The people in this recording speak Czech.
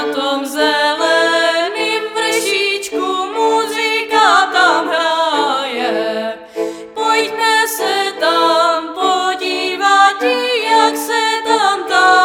na tom zeleným vršičku, muzika tam hraje. Pojďme se tam podívat, jak se tam tam